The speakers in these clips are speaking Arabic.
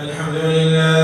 الحمد لله.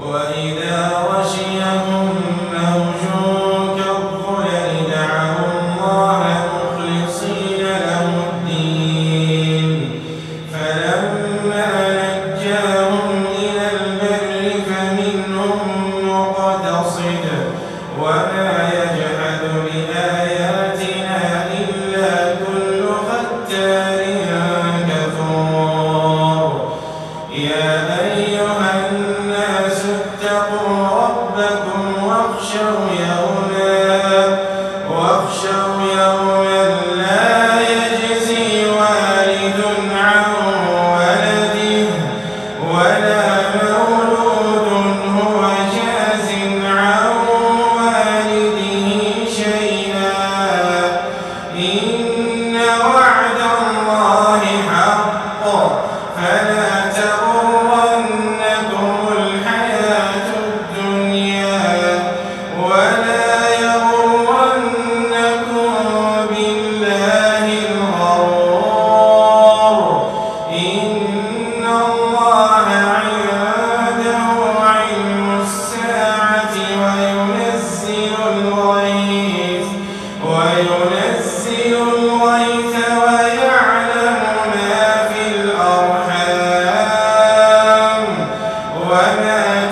وإذا غشيهم وما